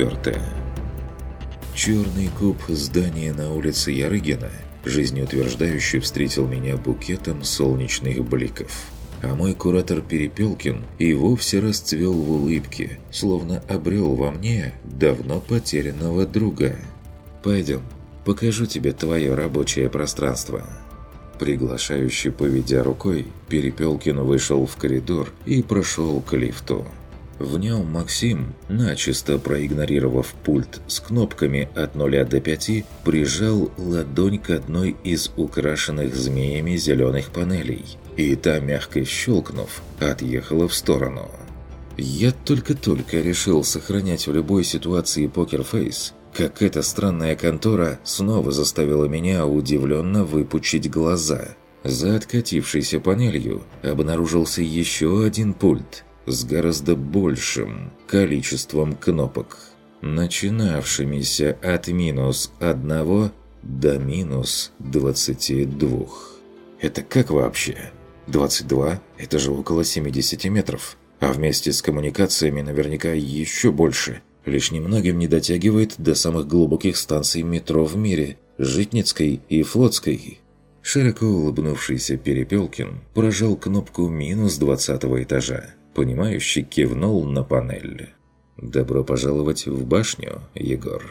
Четвертое. Черный куб здания на улице Ярыгина жизнеутверждающе встретил меня букетом солнечных бликов. А мой куратор Перепелкин и вовсе расцвел в улыбке, словно обрел во мне давно потерянного друга. «Пойдем, покажу тебе твое рабочее пространство». Приглашающий, поведя рукой, Перепелкин вышел в коридор и прошел к лифту. В нем Максим, начисто проигнорировав пульт с кнопками от 0 до 5, прижал ладонь к одной из украшенных змеями зеленых панелей, и та, мягко щелкнув, отъехала в сторону. Я только-только решил сохранять в любой ситуации покерфейс, как эта странная контора снова заставила меня удивленно выпучить глаза. За откатившейся панелью обнаружился еще один пульт – с гораздо большим количеством кнопок, начинавшимися от минус 1 до минус 22. Это как вообще? 22 – это же около 70 метров, а вместе с коммуникациями наверняка еще больше. Лишь немногим не дотягивает до самых глубоких станций метро в мире – Житницкой и Флотской. Широко улыбнувшийся Перепелкин прожал кнопку минус 20 этажа понимающе кивнул на панель. «Добро пожаловать в башню, Егор».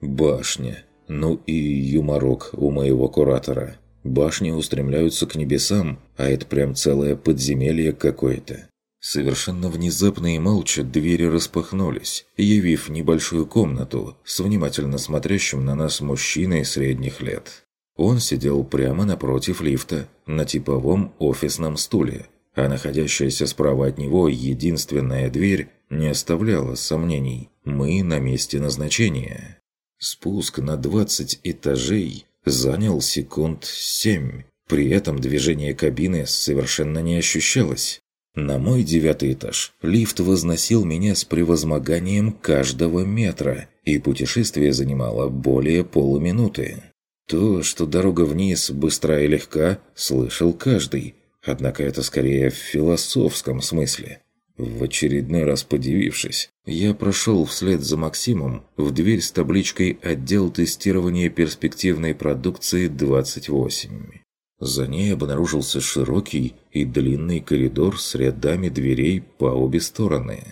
«Башня. Ну и юморок у моего куратора. Башни устремляются к небесам, а это прям целое подземелье какое-то». Совершенно внезапно и молча двери распахнулись, явив небольшую комнату с внимательно смотрящим на нас мужчиной средних лет. Он сидел прямо напротив лифта, на типовом офисном стуле, а находящаяся справа от него единственная дверь не оставляла сомнений. Мы на месте назначения. Спуск на 20 этажей занял секунд 7. При этом движение кабины совершенно не ощущалось. На мой девятый этаж лифт возносил меня с превозмоганием каждого метра, и путешествие занимало более полуминуты. То, что дорога вниз быстра и легка, слышал каждый, Однако это скорее в философском смысле. В очередной раз подивившись, я прошел вслед за Максимом в дверь с табличкой «Отдел тестирования перспективной продукции 28». За ней обнаружился широкий и длинный коридор с рядами дверей по обе стороны.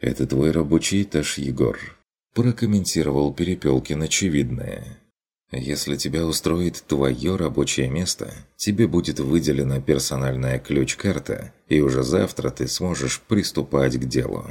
«Это твой рабочий этаж, Егор», – прокомментировал Перепелкин очевидное. Если тебя устроит твое рабочее место, тебе будет выделена персональная ключ-карта, и уже завтра ты сможешь приступать к делу.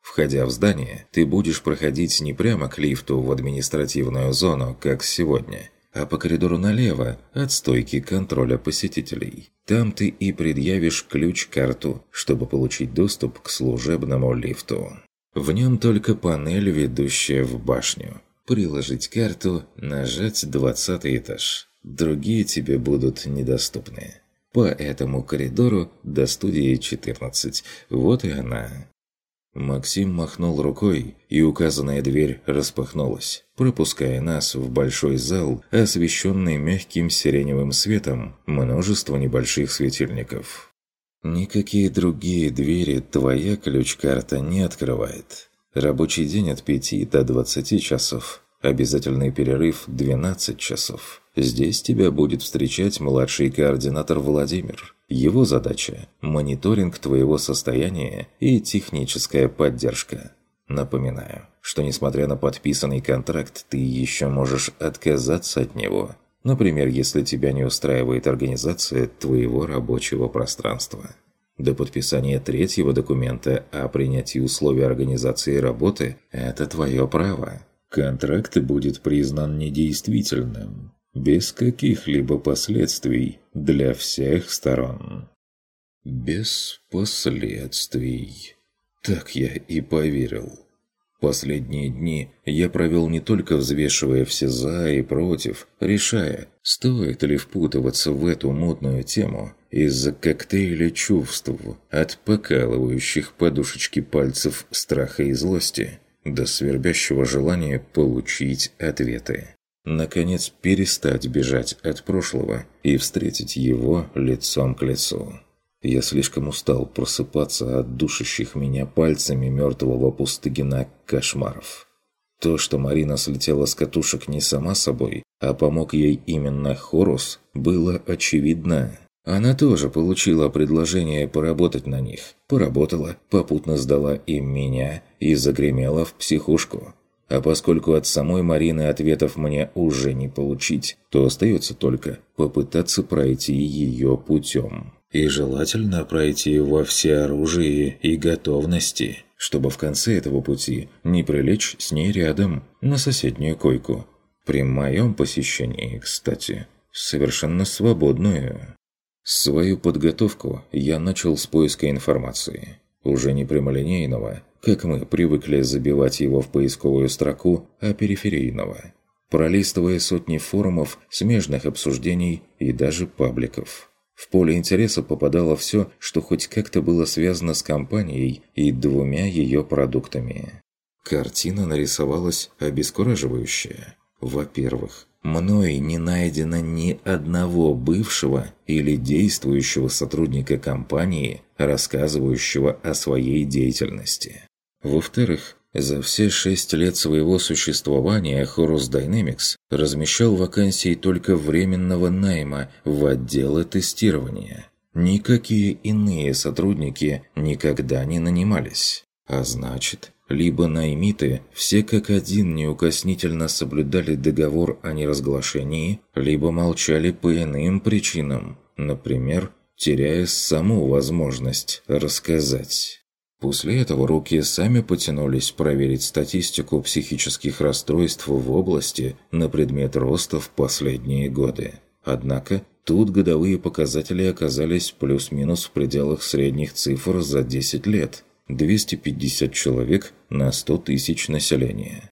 Входя в здание, ты будешь проходить не прямо к лифту в административную зону, как сегодня, а по коридору налево от стойки контроля посетителей. Там ты и предъявишь ключ-карту, чтобы получить доступ к служебному лифту. В нем только панель, ведущая в башню. Приложить карту, нажать 20 этаж. Другие тебе будут недоступны. По этому коридору до студии 14. Вот и она. Максим махнул рукой, и указанная дверь распахнулась, пропуская нас в большой зал, освещенный мягким сиреневым светом множество небольших светильников. Никакие другие двери твоя ключ-карта не открывает. Рабочий день от 5 до 20 часов. Обязательный перерыв 12 часов. Здесь тебя будет встречать младший координатор Владимир. Его задача – мониторинг твоего состояния и техническая поддержка. Напоминаю, что несмотря на подписанный контракт, ты еще можешь отказаться от него. Например, если тебя не устраивает организация твоего рабочего пространства. До подписания третьего документа о принятии условий организации работы – это твое право. Контракт будет признан недействительным, без каких-либо последствий для всех сторон. Без последствий. Так я и поверил. Последние дни я провел не только взвешивая все «за» и «против», решая, стоит ли впутываться в эту мутную тему – из-за коктейля чувств, от покалывающих подушечки пальцев страха и злости до свербящего желания получить ответы. Наконец перестать бежать от прошлого и встретить его лицом к лицу. Я слишком устал просыпаться от душащих меня пальцами мертвого пустыгина кошмаров. То, что Марина слетела с катушек не сама собой, а помог ей именно Хорус, было очевидно. Она тоже получила предложение поработать на них. Поработала, попутно сдала им меня и загремела в психушку. А поскольку от самой Марины ответов мне уже не получить, то остается только попытаться пройти ее путем. И желательно пройти во всеоружии и готовности, чтобы в конце этого пути не прилечь с ней рядом, на соседнюю койку. При моем посещении, кстати, совершенно свободную. Свою подготовку я начал с поиска информации. Уже не прямолинейного, как мы привыкли забивать его в поисковую строку, а периферийного. Пролистывая сотни форумов, смежных обсуждений и даже пабликов. В поле интереса попадало все, что хоть как-то было связано с компанией и двумя ее продуктами. Картина нарисовалась обескураживающая. Во-первых, мной не найдено ни одного бывшего или действующего сотрудника компании, рассказывающего о своей деятельности. Во-вторых, за все шесть лет своего существования Horus Dynamics размещал вакансии только временного найма в отделы тестирования. Никакие иные сотрудники никогда не нанимались. А значит, либо наймиты все как один неукоснительно соблюдали договор о неразглашении, либо молчали по иным причинам, например, теряя саму возможность рассказать. После этого руки сами потянулись проверить статистику психических расстройств в области на предмет роста в последние годы. Однако тут годовые показатели оказались плюс-минус в пределах средних цифр за 10 лет – 250 человек на 100 тысяч населения.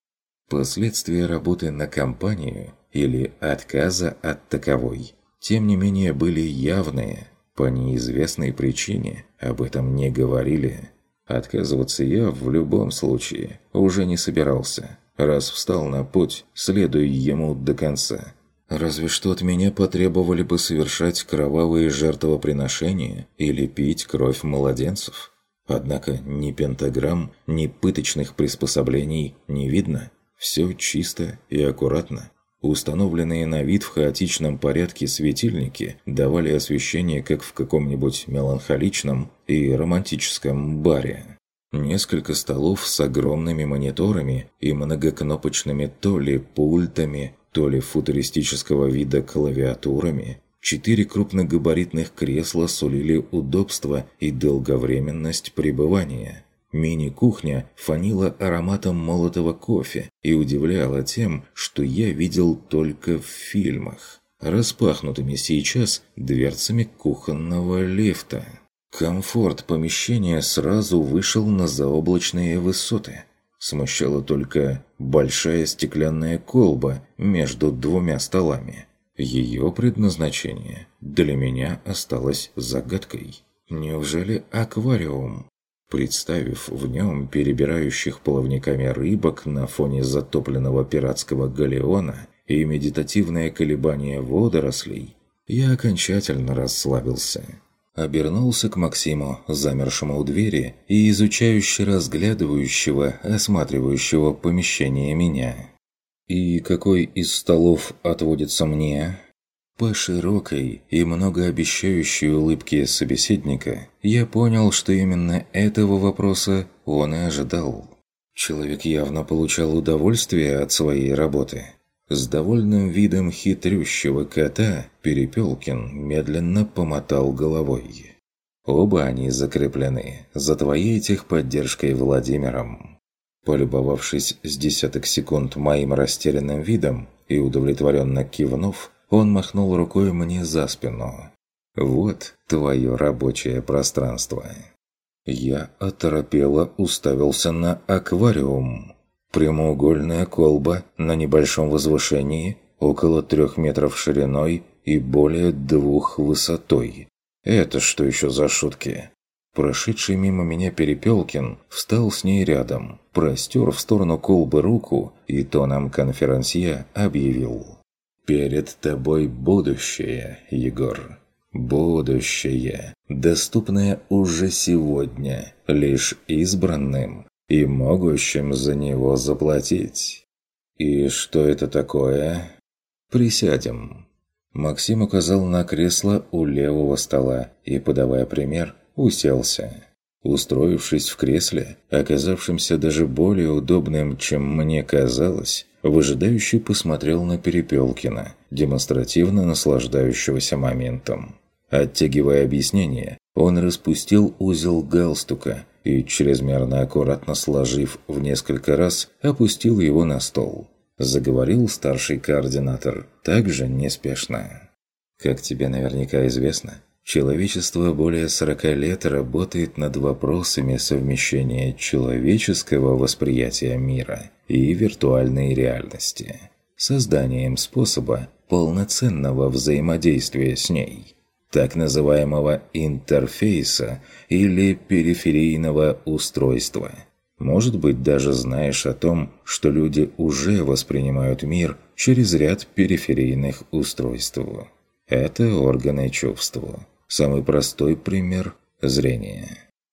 Последствия работы на компанию или отказа от таковой, тем не менее, были явные. По неизвестной причине об этом не говорили – Отказываться я в любом случае уже не собирался. Раз встал на путь, следуя ему до конца. Разве что от меня потребовали бы совершать кровавые жертвоприношения или пить кровь младенцев. Однако ни пентаграмм, ни пыточных приспособлений не видно. Все чисто и аккуратно. Установленные на вид в хаотичном порядке светильники давали освещение как в каком-нибудь меланхоличном и романтическом баре. Несколько столов с огромными мониторами и многокнопочными то ли пультами, то ли футуристического вида клавиатурами. Четыре крупногабаритных кресла сулили удобство и долговременность пребывания – Мини-кухня фанила ароматом молотого кофе и удивляла тем, что я видел только в фильмах, распахнутыми сейчас дверцами кухонного лифта. Комфорт помещения сразу вышел на заоблачные высоты. Смущала только большая стеклянная колба между двумя столами. Ее предназначение для меня осталось загадкой. Неужели аквариум? представив в нем перебирающих плавниками рыбок на фоне затопленного пиратского галеона и медитативное колебание водорослей, я окончательно расслабился. Обернулся к Максиму, замершему у двери и изучающе разглядывающего, осматривающего помещение меня. «И какой из столов отводится мне?» По широкой и многообещающей улыбке собеседника я понял, что именно этого вопроса он и ожидал. Человек явно получал удовольствие от своей работы. С довольным видом хитрющего кота Перепелкин медленно помотал головой. Оба они закреплены за твоей техподдержкой Владимиром. Полюбовавшись с десяток секунд моим растерянным видом и удовлетворенно кивнув, он махнул рукой мне за спину. «Вот твое рабочее пространство». Я оторопело уставился на аквариум. Прямоугольная колба на небольшом возвышении, около трех метров шириной и более двух высотой. Это что еще за шутки? Прошедший мимо меня Перепелкин встал с ней рядом, простер в сторону колбы руку и тоном конферансье объявил. Перед тобой будущее, Егор. Будущее, доступное уже сегодня, лишь избранным, и могущим за него заплатить. И что это такое? Присядем. Максим указал на кресло у левого стола и, подавая пример, уселся. Устроившись в кресле, оказавшемся даже более удобным, чем мне казалось, выжидающий посмотрел на Перепелкина, демонстративно наслаждающегося моментом. Оттягивая объяснение, он распустил узел галстука и, чрезмерно аккуратно сложив в несколько раз, опустил его на стол. Заговорил старший координатор, также неспешно. «Как тебе наверняка известно, Человечество более 40 лет работает над вопросами совмещения человеческого восприятия мира и виртуальной реальности, созданием способа полноценного взаимодействия с ней, так называемого интерфейса или периферийного устройства. Может быть, даже знаешь о том, что люди уже воспринимают мир через ряд периферийных устройств. Это органы чувств Самый простой пример – зрение.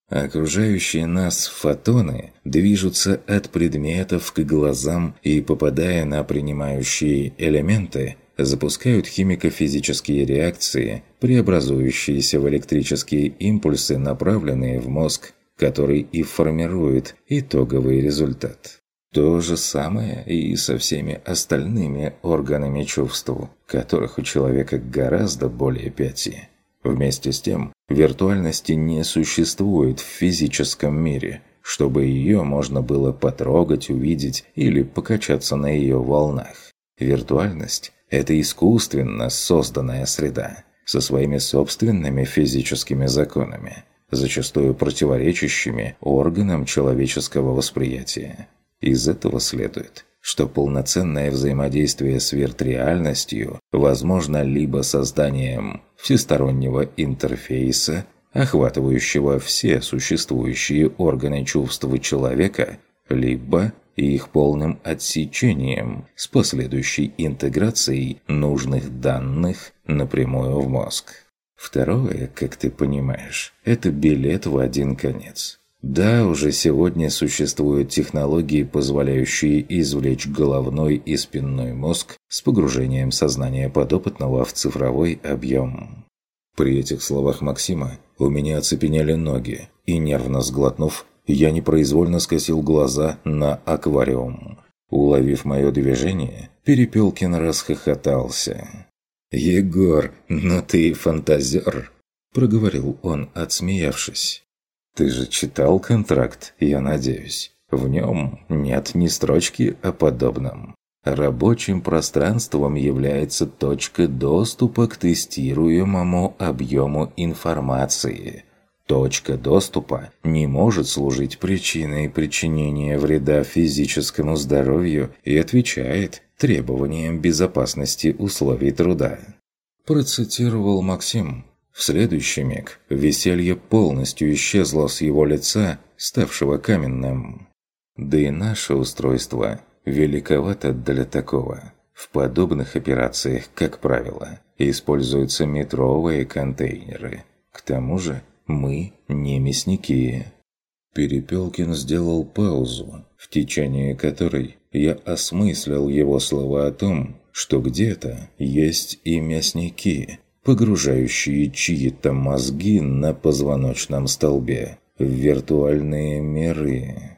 Окружающие нас фотоны движутся от предметов к глазам и, попадая на принимающие элементы, запускают химико-физические реакции, преобразующиеся в электрические импульсы, направленные в мозг, который и формирует итоговый результат. То же самое и со всеми остальными органами чувств, которых у человека гораздо более пяти. Вместе с тем, виртуальности не существует в физическом мире, чтобы ее можно было потрогать, увидеть или покачаться на ее волнах. Виртуальность – это искусственно созданная среда со своими собственными физическими законами, зачастую противоречащими органам человеческого восприятия. Из этого следует, что полноценное взаимодействие с виртреальностью возможно либо созданием всестороннего интерфейса, охватывающего все существующие органы чувств человека, либо их полным отсечением с последующей интеграцией нужных данных напрямую в мозг. Второе, как ты понимаешь, это билет в один конец. Да, уже сегодня существуют технологии, позволяющие извлечь головной и спинной мозг с погружением сознания подопытного в цифровой объем. При этих словах Максима у меня оцепенели ноги, и нервно сглотнув, я непроизвольно скосил глаза на аквариум. Уловив мое движение, Перепелкин расхохотался. «Егор, ну ты фантазер!» – проговорил он, отсмеявшись. Ты же читал контракт, я надеюсь. В нем нет ни строчки о подобном. Рабочим пространством является точка доступа к тестируемому объему информации. Точка доступа не может служить причиной причинения вреда физическому здоровью и отвечает требованиям безопасности условий труда. Процитировал Максим. В следующий миг веселье полностью исчезло с его лица, ставшего каменным. Да и наше устройство великовато для такого. В подобных операциях, как правило, используются метровые контейнеры. К тому же мы не мясники. Перепелкин сделал паузу, в течение которой я осмыслил его слова о том, что где-то есть и мясники, погружающие чьи-то мозги на позвоночном столбе в виртуальные миры.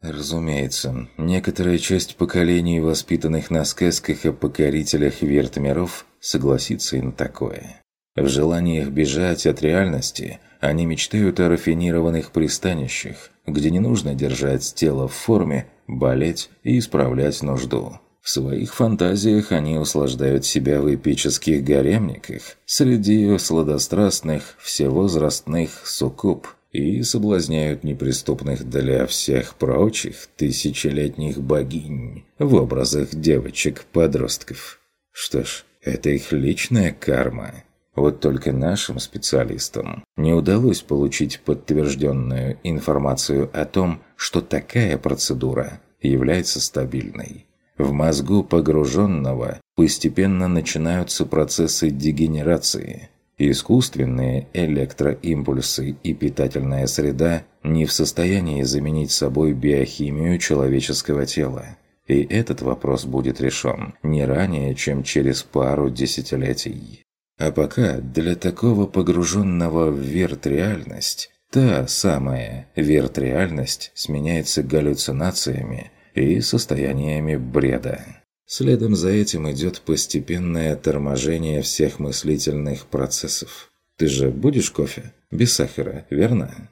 Разумеется, некоторая часть поколений, воспитанных на сказках о покорителях вертмиров, согласится и на такое. В желаниях бежать от реальности они мечтают о рафинированных пристанищах, где не нужно держать тело в форме, болеть и исправлять нужду. В своих фантазиях они услаждают себя в эпических гаремниках среди сладострастных всевозрастных суккуб и соблазняют неприступных для всех прочих тысячелетних богинь в образах девочек-подростков. Что ж, это их личная карма. Вот только нашим специалистам не удалось получить подтвержденную информацию о том, что такая процедура является стабильной. В мозгу погруженного постепенно начинаются процессы дегенерации. Искусственные электроимпульсы и питательная среда не в состоянии заменить собой биохимию человеческого тела. И этот вопрос будет решен не ранее, чем через пару десятилетий. А пока для такого погруженного в вирт-реальность, та самая вирт-реальность сменяется галлюцинациями и состояниями бреда. Следом за этим идет постепенное торможение всех мыслительных процессов. Ты же будешь кофе? Без сахара, верно?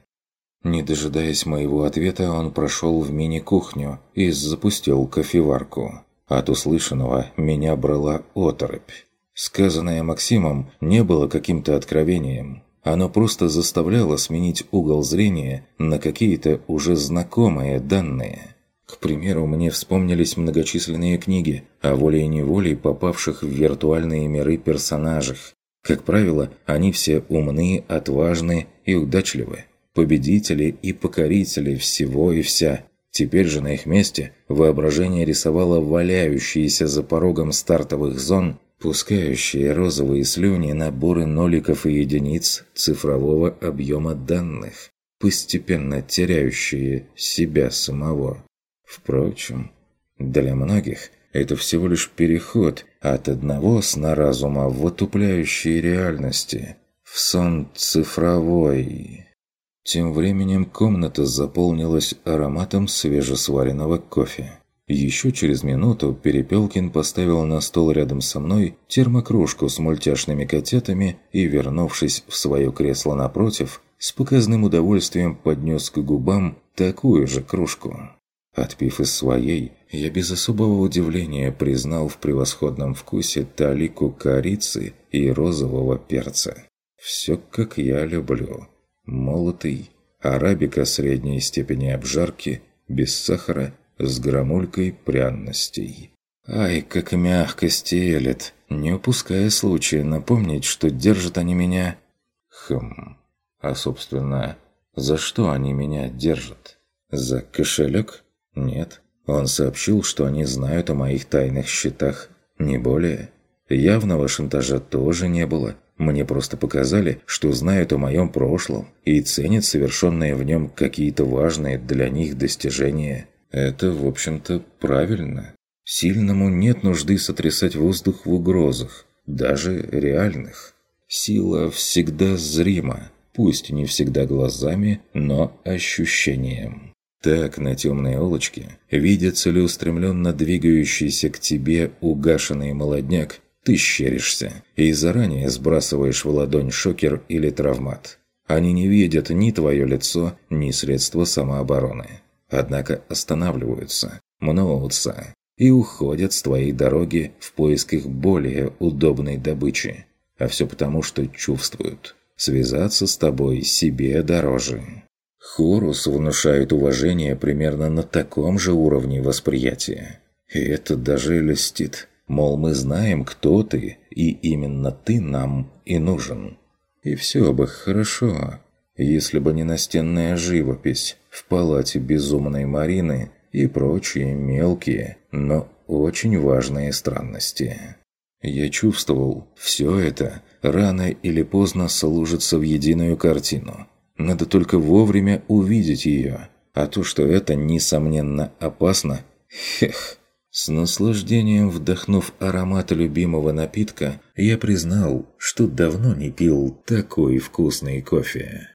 Не дожидаясь моего ответа, он прошел в мини-кухню и запустил кофеварку. От услышанного меня брала оторопь. Сказанное Максимом не было каким-то откровением. Оно просто заставляло сменить угол зрения на какие-то уже знакомые данные. К примеру, мне вспомнились многочисленные книги о волей-неволей попавших в виртуальные миры персонажах. Как правило, они все умны, отважны и удачливы. Победители и покорители всего и вся. Теперь же на их месте воображение рисовало валяющиеся за порогом стартовых зон пускающие розовые слюни наборы ноликов и единиц цифрового объема данных, постепенно теряющие себя самого. Впрочем, для многих это всего лишь переход от одного сна разума в отупляющие реальности, в сон цифровой. Тем временем комната заполнилась ароматом свежесваренного кофе. Еще через минуту Перепелкин поставил на стол рядом со мной термокружку с мультяшными котятами и, вернувшись в свое кресло напротив, с показным удовольствием поднес к губам такую же кружку. Отпив из своей, я без особого удивления признал в превосходном вкусе талику корицы и розового перца. Все как я люблю. Молотый, арабика средней степени обжарки, без сахара с громулькой пряностей. Ай, как мягко стелет, не упуская случая напомнить, что держат они меня... Хм... А, собственно, за что они меня держат? За кошелек? Нет. Он сообщил, что они знают о моих тайных счетах, не более. Явного шантажа тоже не было. Мне просто показали, что знают о моем прошлом и ценят совершенные в нем какие-то важные для них достижения. Это, в общем-то, правильно. Сильному нет нужды сотрясать воздух в угрозах, даже реальных. Сила всегда зрима, пусть не всегда глазами, но ощущением. Так на темной улочке видя целеустремленно двигающийся к тебе угашенный молодняк, ты щеришься и заранее сбрасываешь в ладонь шокер или травмат. Они не видят ни твое лицо, ни средства самообороны однако останавливаются, мнутся и уходят с твоей дороги в поисках более удобной добычи. А все потому, что чувствуют. Связаться с тобой себе дороже. Хорус внушает уважение примерно на таком же уровне восприятия. И это даже льстит. Мол, мы знаем, кто ты, и именно ты нам и нужен. И все бы хорошо, если бы не настенная живопись в палате безумной Марины и прочие мелкие, но очень важные странности. Я чувствовал, все это рано или поздно сложится в единую картину. Надо только вовремя увидеть ее, а то, что это, несомненно, опасно, хех. С наслаждением вдохнув аромат любимого напитка, я признал, что давно не пил такой вкусный кофе.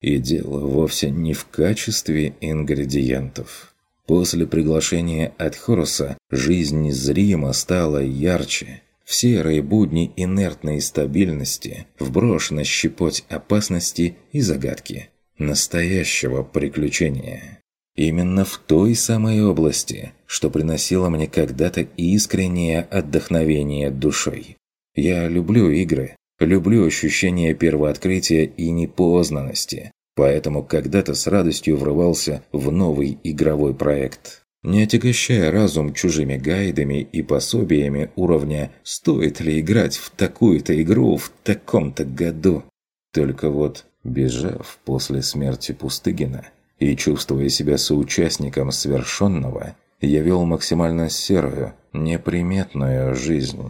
И дело вовсе не в качестве ингредиентов. После приглашения от Хоруса жизнь зримо стала ярче. В серые будни инертной стабильности вброшена щепоть опасности и загадки. Настоящего приключения. Именно в той самой области, что приносило мне когда-то искреннее отдохновение душой. Я люблю игры, люблю ощущение первооткрытия и непознанности, Поэтому когда-то с радостью врывался в новый игровой проект. Не отягощая разум чужими гайдами и пособиями уровня «стоит ли играть в такую-то игру в таком-то году?». Только вот, бежав после смерти Пустыгина и чувствуя себя соучастником свершенного, я вел максимально серую, неприметную жизнь.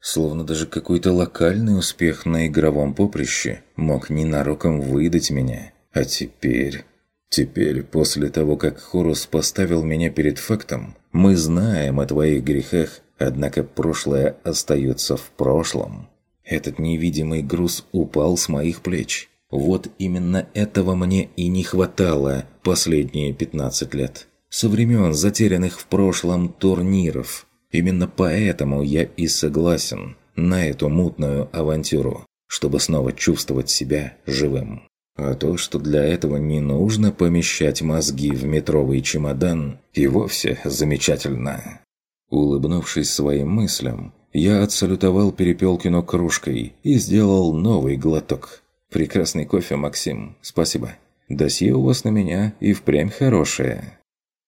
Словно даже какой-то локальный успех на игровом поприще мог ненароком выдать меня. А теперь... Теперь, после того, как Хорус поставил меня перед фактом, мы знаем о твоих грехах, однако прошлое остается в прошлом. Этот невидимый груз упал с моих плеч. Вот именно этого мне и не хватало последние 15 лет. Со времен затерянных в прошлом турниров. Именно поэтому я и согласен на эту мутную авантюру, чтобы снова чувствовать себя живым. А то, что для этого не нужно помещать мозги в метровый чемодан, и вовсе замечательно. Улыбнувшись своим мыслям, я отсалютовал Перепелкину кружкой и сделал новый глоток. «Прекрасный кофе, Максим, спасибо. Досье у вас на меня и впрямь хорошее».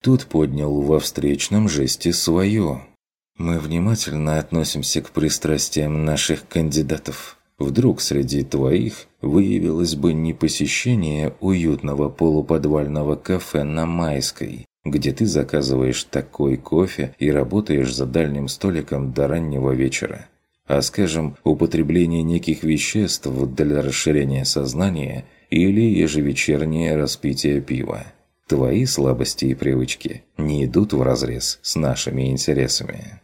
Тут поднял во встречном жесте свое. «Мы внимательно относимся к пристрастиям наших кандидатов», Вдруг среди твоих выявилось бы не посещение уютного полуподвального кафе на Майской, где ты заказываешь такой кофе и работаешь за дальним столиком до раннего вечера, а, скажем, употребление неких веществ для расширения сознания или ежевечернее распитие пива. Твои слабости и привычки не идут вразрез с нашими интересами.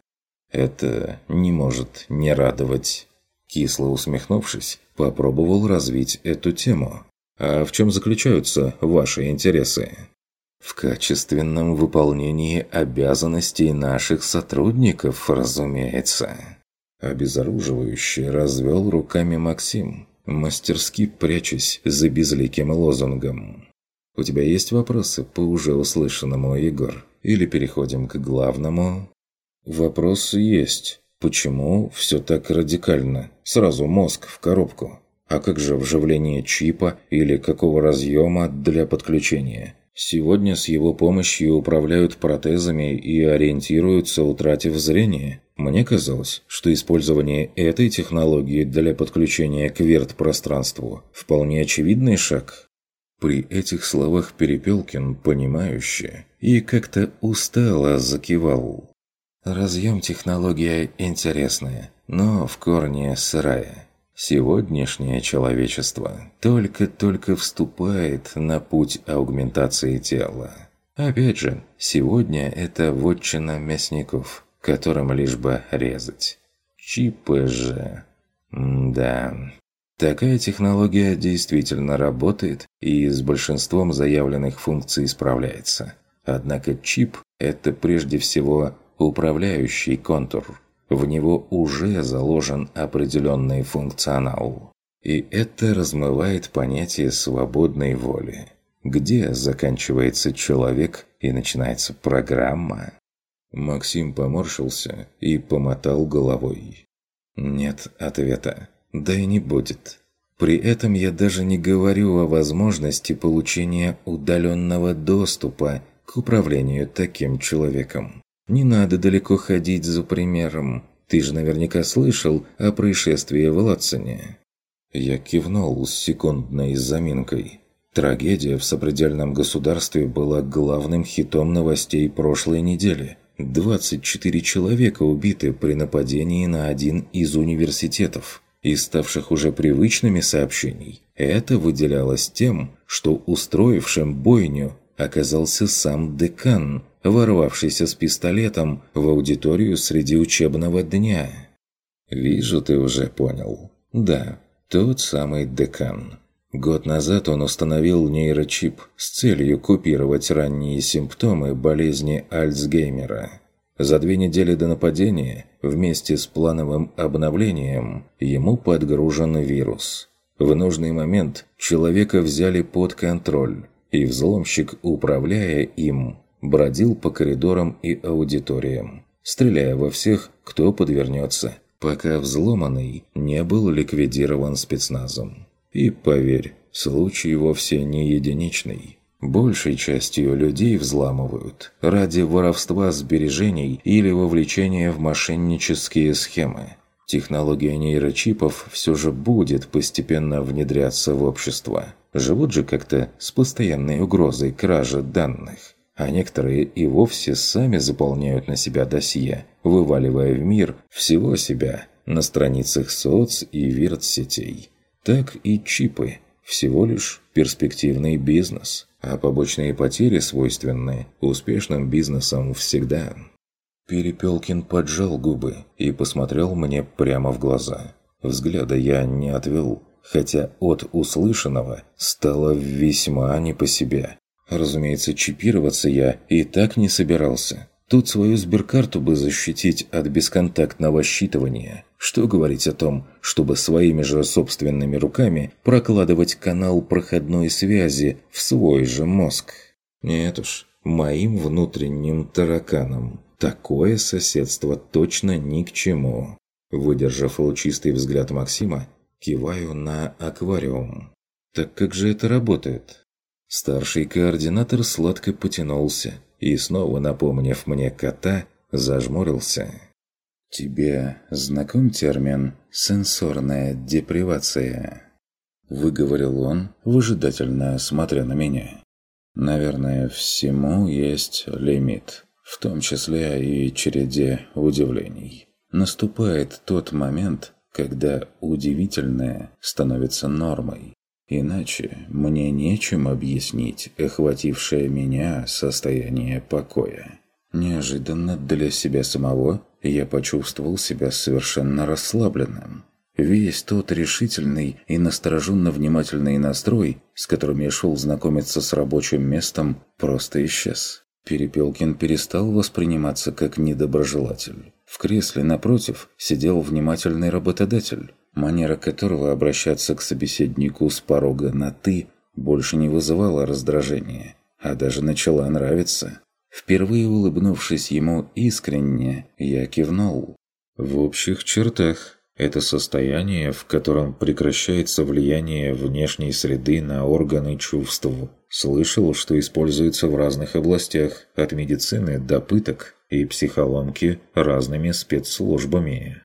Это не может не радовать Кисло усмехнувшись, попробовал развить эту тему. «А в чем заключаются ваши интересы?» «В качественном выполнении обязанностей наших сотрудников, разумеется». Обезоруживающе развел руками Максим, мастерски прячась за безликим лозунгом. «У тебя есть вопросы по уже услышанному, Егор? Или переходим к главному?» «Вопрос есть», Почему все так радикально? Сразу мозг в коробку. А как же вживление чипа или какого разъема для подключения? Сегодня с его помощью управляют протезами и ориентируются, утратив зрение. Мне казалось, что использование этой технологии для подключения к верт-пространству – вполне очевидный шаг. При этих словах Перепелкин, понимающе, и как-то устало закивал. Разъем технология интересная, но в корне сырая. Сегодняшнее человечество только-только вступает на путь аугментации тела. Опять же, сегодня это вотчина мясников, которым лишь бы резать. Чипы же... М да... Такая технология действительно работает и с большинством заявленных функций справляется. Однако чип – это прежде всего управляющий контур. В него уже заложен определенный функционал. И это размывает понятие свободной воли. Где заканчивается человек и начинается программа? Максим поморщился и помотал головой. Нет ответа. Да и не будет. При этом я даже не говорю о возможности получения удаленного доступа к управлению таким человеком. Не надо далеко ходить за примером. Ты же наверняка слышал о происшествии в Латсоне». Я кивнул с секундной заминкой. Трагедия в сопредельном государстве была главным хитом новостей прошлой недели. 24 человека убиты при нападении на один из университетов. Из ставших уже привычными сообщений, это выделялось тем, что устроившим бойню оказался сам декан, ворвавшийся с пистолетом в аудиторию среди учебного дня. «Вижу, ты уже понял. Да, тот самый декан. Год назад он установил нейрочип с целью купировать ранние симптомы болезни Альцгеймера. За две недели до нападения, вместе с плановым обновлением, ему подгружен вирус. В нужный момент человека взяли под контроль, и взломщик, управляя им, бродил по коридорам и аудиториям, стреляя во всех, кто подвернется, пока взломанный не был ликвидирован спецназом. И поверь, случай вовсе не единичный. Большей частью людей взламывают ради воровства сбережений или вовлечения в мошеннические схемы. Технология нейрочипов все же будет постепенно внедряться в общество. Живут же как-то с постоянной угрозой кражи данных а некоторые и вовсе сами заполняют на себя досье, вываливая в мир всего себя, на страницах соц- и вирт-сетей, так и чипы – всего лишь перспективный бизнес, а побочные потери свойственны успешным бизнесам всегда. Перепелкин поджал губы и посмотрел мне прямо в глаза. Взгляда я не отвел, хотя от услышанного стало весьма не по себе. Разумеется, чипироваться я и так не собирался. Тут свою сберкарту бы защитить от бесконтактного считывания. Что говорить о том, чтобы своими же собственными руками прокладывать канал проходной связи в свой же мозг? Нет уж, моим внутренним тараканам такое соседство точно ни к чему. Выдержав лучистый взгляд Максима, киваю на аквариум. Так как же это работает? Старший координатор сладко потянулся – и, снова напомнив мне кота, зажмурился. «Тебе знаком термин «сенсорная депривация»?» Выговорил он, выжидательно смотря на меня. «Наверное, всему есть лимит, в том числе и череде удивлений. Наступает тот момент, когда удивительное становится нормой, Иначе мне нечем объяснить охватившее меня состояние покоя. Неожиданно для себя самого я почувствовал себя совершенно расслабленным. Весь тот решительный и настороженно внимательный настрой, с которым я шел знакомиться с рабочим местом, просто исчез. Перепелкин перестал восприниматься как недоброжелатель. В кресле напротив сидел внимательный работодатель, манера которого обращаться к собеседнику с порога на «ты» больше не вызывала раздражения, а даже начала нравиться. Впервые улыбнувшись ему искренне, я кивнул. В общих чертах это состояние, в котором прекращается влияние внешней среды на органы чувств. Слышал, что используется в разных областях, от медицины до пыток и психоломки разными спецслужбами.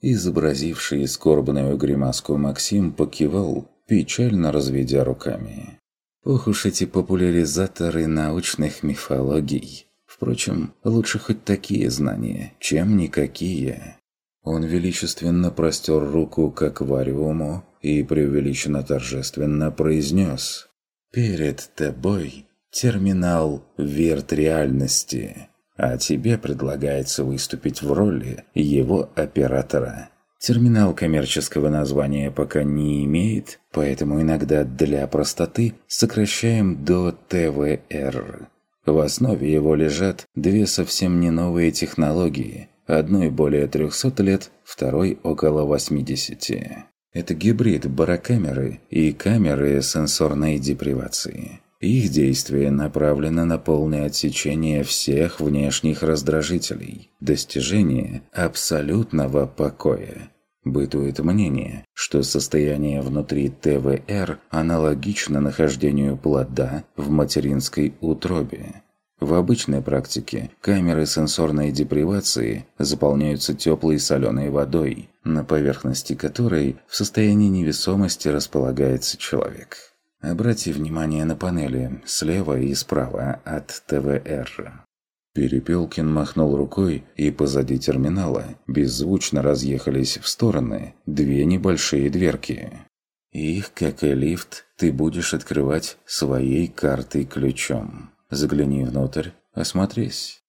Изобразивший скорбную гримаску Максим покивал, печально разведя руками. Ох уж эти популяризаторы научных мифологий. Впрочем, лучше хоть такие знания, чем никакие. Он величественно простер руку к аквариуму и преувеличенно торжественно произнес «Перед тобой терминал вирт-реальности, а тебе предлагается выступить в роли его оператора». Терминал коммерческого названия пока не имеет, поэтому иногда для простоты сокращаем до ТВР. В основе его лежат две совсем не новые технологии – Одной более 300 лет, второй около 80. Это гибрид барокамеры и камеры сенсорной депривации. Их действие направлено на полное отсечение всех внешних раздражителей, достижение абсолютного покоя. Бытует мнение, что состояние внутри ТВР аналогично нахождению плода в материнской утробе. В обычной практике камеры сенсорной депривации заполняются теплой соленой водой, на поверхности которой в состоянии невесомости располагается человек. Обрати внимание на панели слева и справа от ТВР. Перепелкин махнул рукой, и позади терминала беззвучно разъехались в стороны две небольшие дверки. Их, как и лифт, ты будешь открывать своей картой-ключом. Загляни внутрь, осмотрись».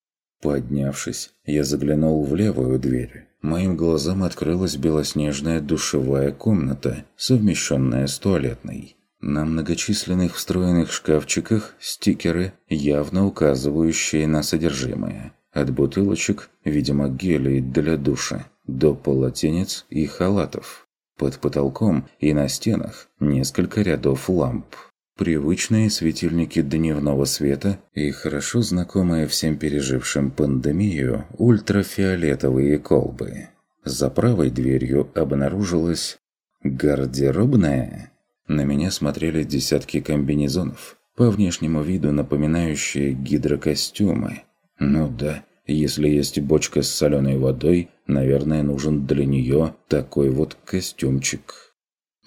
Поднявшись, я заглянул в левую дверь. Моим глазам открылась белоснежная душевая комната, совмещенная с туалетной. На многочисленных встроенных шкафчиках стикеры, явно указывающие на содержимое. От бутылочек, видимо, гелей для душа, до полотенец и халатов. Под потолком и на стенах несколько рядов ламп. Привычные светильники дневного света и хорошо знакомые всем пережившим пандемию ультрафиолетовые колбы. За правой дверью обнаружилась гардеробная. На меня смотрели десятки комбинезонов, по внешнему виду напоминающие гидрокостюмы. Ну да, если есть бочка с соленой водой, наверное, нужен для нее такой вот костюмчик.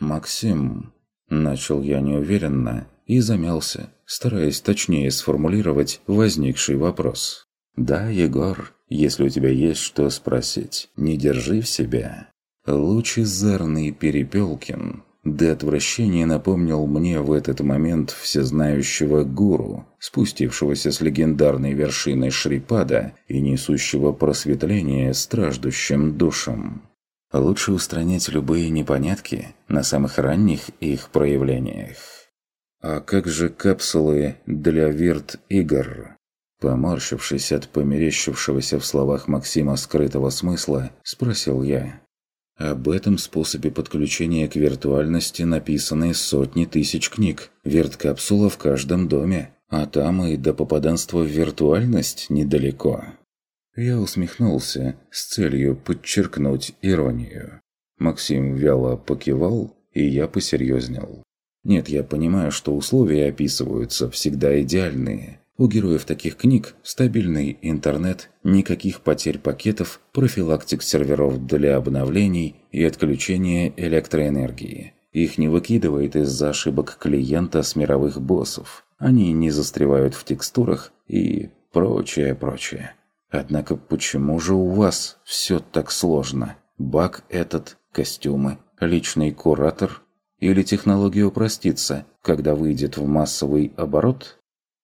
«Максим», Начал я неуверенно и замялся, стараясь точнее сформулировать возникший вопрос. «Да, Егор, если у тебя есть что спросить, не держи в себя». Лучезарный Перепелкин до отвращения напомнил мне в этот момент всезнающего гуру, спустившегося с легендарной вершины Шрипада и несущего просветление страждущим душам. Лучше устранять любые непонятки на самых ранних их проявлениях. А как же капсулы для вирт-игр? Поморщившись от померещившегося в словах Максима скрытого смысла, спросил я. Об этом способе подключения к виртуальности написаны сотни тысяч книг. Верткапсула в каждом доме, а там и до попаданства в виртуальность недалеко. Я усмехнулся с целью подчеркнуть иронию. Максим вяло покивал, и я посерьезнел. Нет, я понимаю, что условия описываются всегда идеальные, у героев таких книг стабильный интернет, никаких потерь пакетов, профилактик серверов для обновлений и отключения электроэнергии. Их не выкидывает из-за ошибок клиента с мировых боссов. Они не застревают в текстурах и прочее, прочее. Однако почему же у вас все так сложно? Баг этот, костюмы, личный куратор? Или технология упростится, когда выйдет в массовый оборот?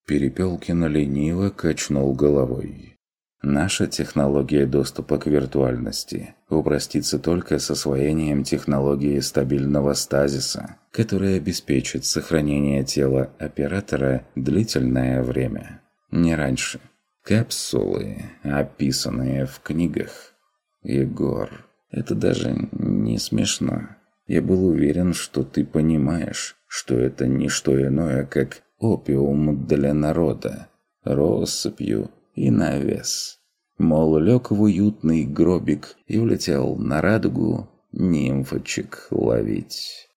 Перепелкин лениво качнул головой. Наша технология доступа к виртуальности упростится только с освоением технологии стабильного стазиса, которая обеспечит сохранение тела оператора длительное время. Не раньше. Капсулы, описанные в книгах. Егор, это даже не смешно. Я был уверен, что ты понимаешь, что это не что иное, как опиум для народа, россыпью и навес. Мол, лег в уютный гробик и улетел на радугу нимфочек ловить.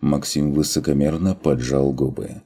Максим высокомерно поджал губы.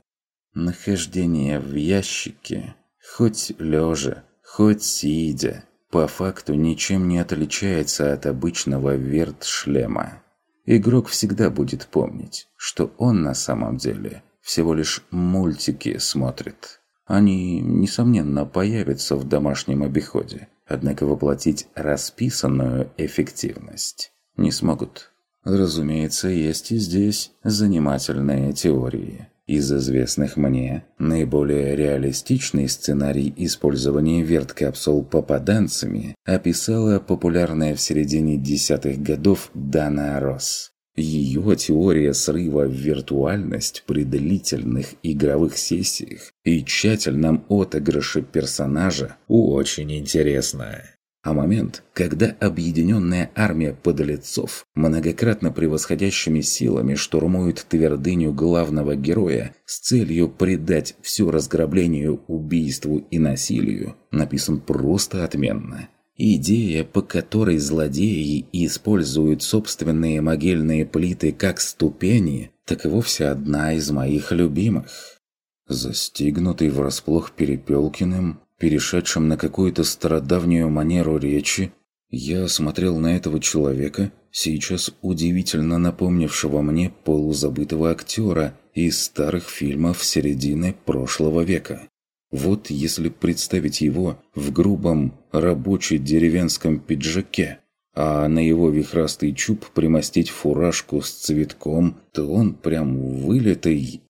Нахождение в ящике, хоть лежа, хоть сидя, по факту ничем не отличается от обычного верт-шлема. Игрок всегда будет помнить, что он на самом деле всего лишь мультики смотрит. Они, несомненно, появятся в домашнем обиходе, однако воплотить расписанную эффективность не смогут. Разумеется, есть и здесь занимательные теории. Из известных мне, наиболее реалистичный сценарий использования верткапсул попаданцами описала популярная в середине десятых годов Дана Росс. Ее теория срыва в виртуальность при длительных игровых сессиях и тщательном отыгрыше персонажа очень интересная. А момент, когда объединенная армия подлецов, многократно превосходящими силами штурмует твердыню главного героя с целью придать все разграблению, убийству и насилию, написан просто отменно – Идея, по которой злодеи используют собственные могильные плиты как ступени, так и вовсе одна из моих любимых. Застигнутый врасплох Перепелкиным, перешедшим на какую-то стародавнюю манеру речи, я смотрел на этого человека, сейчас удивительно напомнившего мне полузабытого актера из старых фильмов середины прошлого века. Вот если представить его в грубом рабочем деревенском пиджаке, а на его вихрастый чуб примостить фуражку с цветком, то он прям вылитый.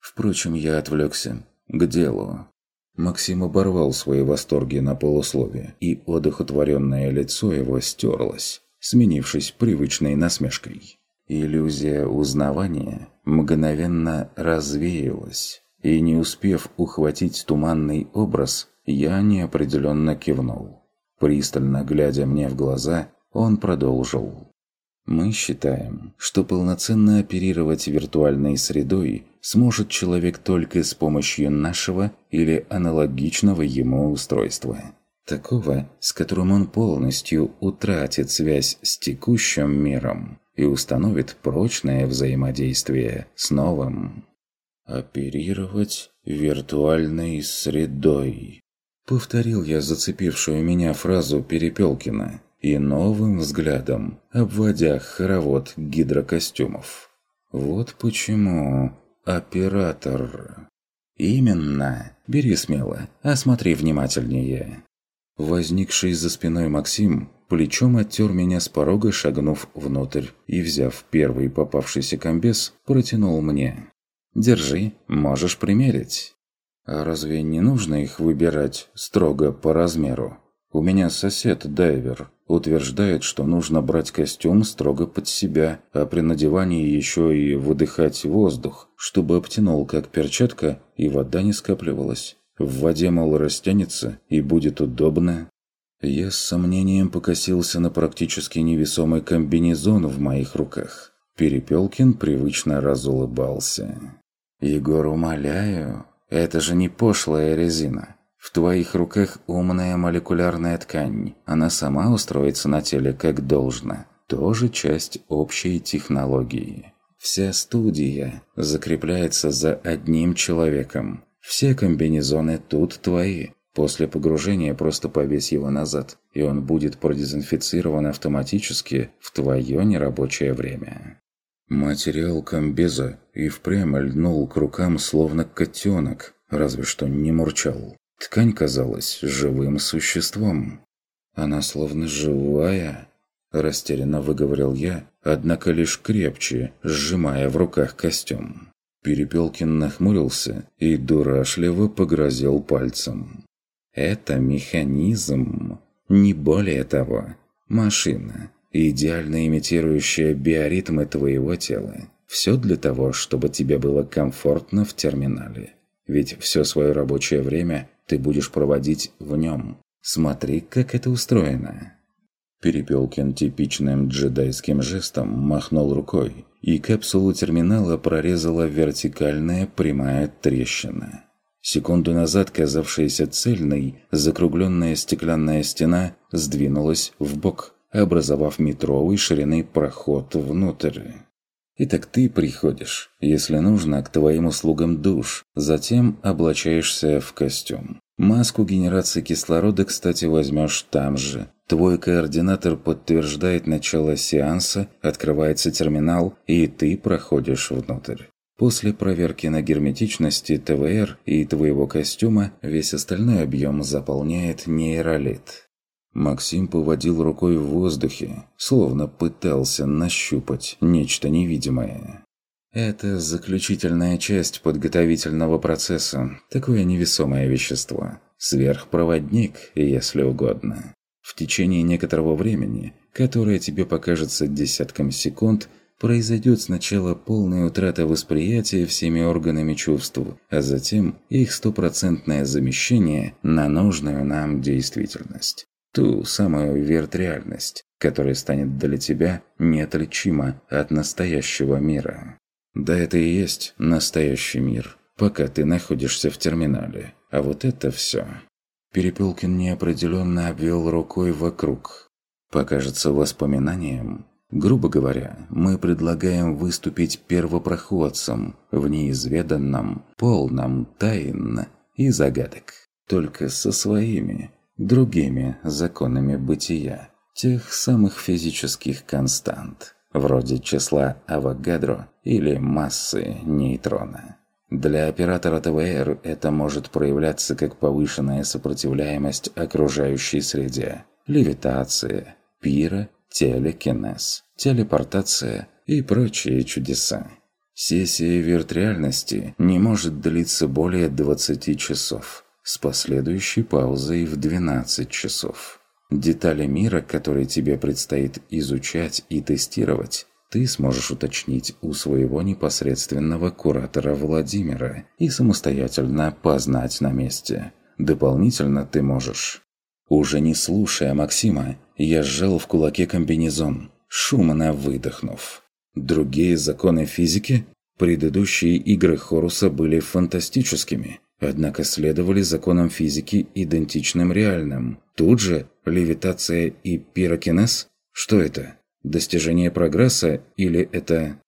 Впрочем, я отвлекся. К делу. Максим оборвал свои восторги на полусловие, и одухотворенное лицо его стерлось, сменившись привычной насмешкой. Иллюзия узнавания мгновенно развеялась. И не успев ухватить туманный образ, я неопределенно кивнул. Пристально глядя мне в глаза, он продолжил. Мы считаем, что полноценно оперировать виртуальной средой сможет человек только с помощью нашего или аналогичного ему устройства. Такого, с которым он полностью утратит связь с текущим миром и установит прочное взаимодействие с новым. «Оперировать виртуальной средой», — повторил я зацепившую меня фразу Перепелкина и новым взглядом, обводя хоровод гидрокостюмов. «Вот почему оператор...» «Именно. Бери смело, осмотри внимательнее». Возникший за спиной Максим плечом оттер меня с порога, шагнув внутрь, и, взяв первый попавшийся комбез, протянул мне. «Держи, можешь примерить». «А разве не нужно их выбирать строго по размеру? У меня сосед дайвер утверждает, что нужно брать костюм строго под себя, а при надевании еще и выдыхать воздух, чтобы обтянул как перчатка и вода не скапливалась. В воде, мол, растянется и будет удобно. Я с сомнением покосился на практически невесомый комбинезон в моих руках. Перепелкин привычно разулыбался. «Егор, умоляю, это же не пошлая резина. В твоих руках умная молекулярная ткань. Она сама устроится на теле как должно. Тоже часть общей технологии. Вся студия закрепляется за одним человеком. Все комбинезоны тут твои. После погружения просто повесь его назад, и он будет продезинфицирован автоматически в твое нерабочее время. Материал комбеза и впрямь льнул к рукам словно котенок, разве что не мурчал. Ткань казалась живым существом. Она словно живая, растерянно выговорил я, однако лишь крепче, сжимая в руках костюм. Перепелкин нахмурился и дурашливо погрозил пальцем. «Это механизм, не более того. Машина, идеально имитирующая биоритмы твоего тела. Все для того, чтобы тебе было комфортно в терминале. Ведь все свое рабочее время ты будешь проводить в нем. Смотри, как это устроено». Перепелкин типичным джедайским жестом махнул рукой, и капсулу терминала прорезала вертикальная прямая трещина. Секунду назад казавшаяся цельной, закругленная стеклянная стена сдвинулась в бок, образовав метровый ширины проход внутрь. Итак, ты приходишь, если нужно, к твоим услугам душ, затем облачаешься в костюм. Маску генерации кислорода, кстати, возьмешь там же. Твой координатор подтверждает начало сеанса, открывается терминал, и ты проходишь внутрь. После проверки на герметичности ТВР и твоего костюма весь остальной объем заполняет нейролит. Максим поводил рукой в воздухе, словно пытался нащупать нечто невидимое. Это заключительная часть подготовительного процесса, такое невесомое вещество. Сверхпроводник, если угодно. В течение некоторого времени, которое тебе покажется десятком секунд, произойдет сначала полная утрата восприятия всеми органами чувств, а затем их стопроцентное замещение на нужную нам действительность. Ту самую вертреальность, которая станет для тебя неотличима от настоящего мира. Да это и есть настоящий мир, пока ты находишься в терминале. А вот это все. Перепелкин неопределенно обвел рукой вокруг. Покажется воспоминанием. Грубо говоря, мы предлагаем выступить первопроходцем в неизведанном, полном тайн и загадок. Только со своими, другими законами бытия. Тех самых физических констант вроде числа Авогадро или массы нейтрона. Для оператора ТВР это может проявляться как повышенная сопротивляемость окружающей среде, левитация, пира, телекинез, телепортация и прочие чудеса. Сессия виртуальности не может длиться более 20 часов, с последующей паузой в 12 часов. Детали мира, которые тебе предстоит изучать и тестировать, ты сможешь уточнить у своего непосредственного куратора Владимира и самостоятельно познать на месте. Дополнительно ты можешь. Уже не слушая Максима, я сжал в кулаке комбинезон, шумно выдохнув. Другие законы физики? Предыдущие игры Хоруса были фантастическими – однако следовали законам физики, идентичным реальным. Тут же левитация и пирокинез? Что это? Достижение прогресса или это...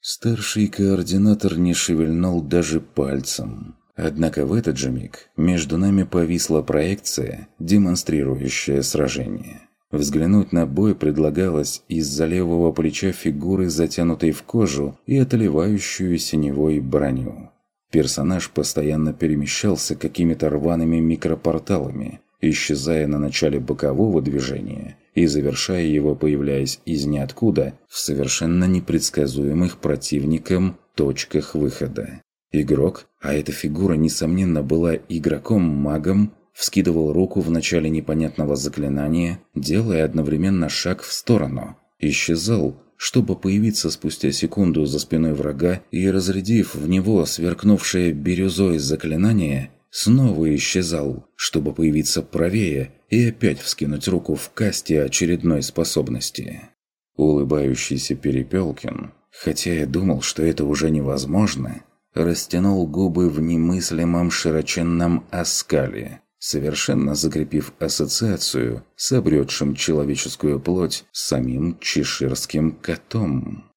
Старший координатор не шевельнул даже пальцем. Однако в этот же миг между нами повисла проекция, демонстрирующая сражение. Взглянуть на бой предлагалось из-за левого плеча фигуры, затянутой в кожу и отливающую синевой броню. Персонаж постоянно перемещался какими-то рваными микропорталами, исчезая на начале бокового движения и завершая его, появляясь из ниоткуда в совершенно непредсказуемых противникам точках выхода. Игрок, а эта фигура, несомненно, была игроком-магом, вскидывал руку в начале непонятного заклинания, делая одновременно шаг в сторону. Исчезал, чтобы появиться спустя секунду за спиной врага и, разрядив в него сверкнувшее бирюзой заклинание, снова исчезал, чтобы появиться правее и опять вскинуть руку в касте очередной способности. Улыбающийся Перепелкин, хотя я думал, что это уже невозможно, растянул губы в немыслимом широченном оскале, совершенно закрепив ассоциацию с обретшим человеческую плоть самим чеширским котом.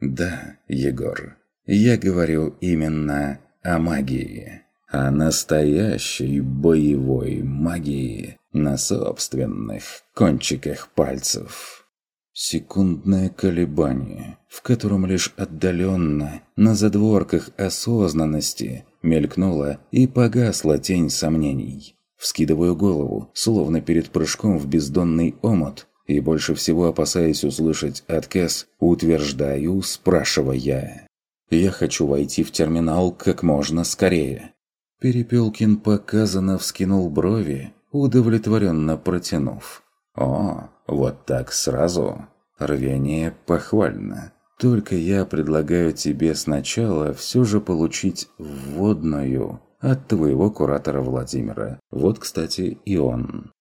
«Да, Егор, я говорю именно о магии» а настоящей боевой магии на собственных кончиках пальцев. Секундное колебание, в котором лишь отдаленно, на задворках осознанности, мелькнула и погасла тень сомнений. Вскидываю голову, словно перед прыжком в бездонный омут, и больше всего опасаясь услышать отказ, утверждаю, спрашивая. «Я хочу войти в терминал как можно скорее. Перепелкин показанно вскинул брови, удовлетворенно протянув. «О, вот так сразу? Рвение похвально. Только я предлагаю тебе сначала все же получить вводную от твоего куратора Владимира. Вот, кстати, и он».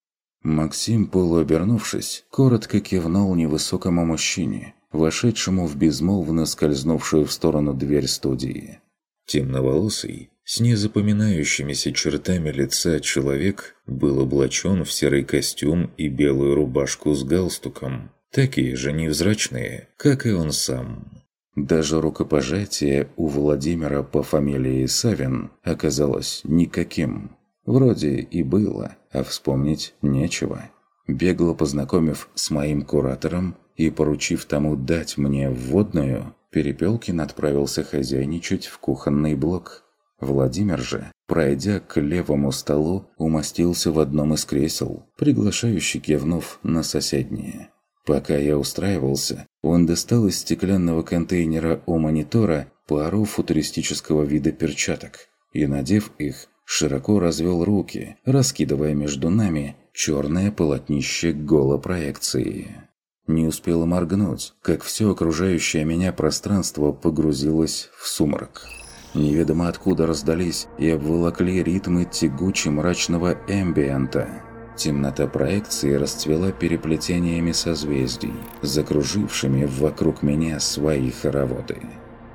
Максим, полуобернувшись, коротко кивнул невысокому мужчине, вошедшему в безмолвно скользнувшую в сторону дверь студии. Темноволосый, с незапоминающимися чертами лица человек был облачен в серый костюм и белую рубашку с галстуком, такие же невзрачные, как и он сам. Даже рукопожатие у Владимира по фамилии Савин оказалось никаким. Вроде и было, а вспомнить нечего. Бегло познакомив с моим куратором и поручив тому дать мне вводную, Перепелкин отправился хозяйничать в кухонный блок – Владимир же, пройдя к левому столу, умостился в одном из кресел, приглашающий кивнув на соседнее. Пока я устраивался, он достал из стеклянного контейнера у монитора пару футуристического вида перчаток и, надев их, широко развел руки, раскидывая между нами черное полотнище голопроекции. Не успела моргнуть, как все окружающее меня пространство погрузилось в сумрак. Неведомо откуда раздались и обволокли ритмы тягуче мрачного эмбиента. Темнота проекции расцвела переплетениями созвездий, закружившими вокруг меня свои хороводы.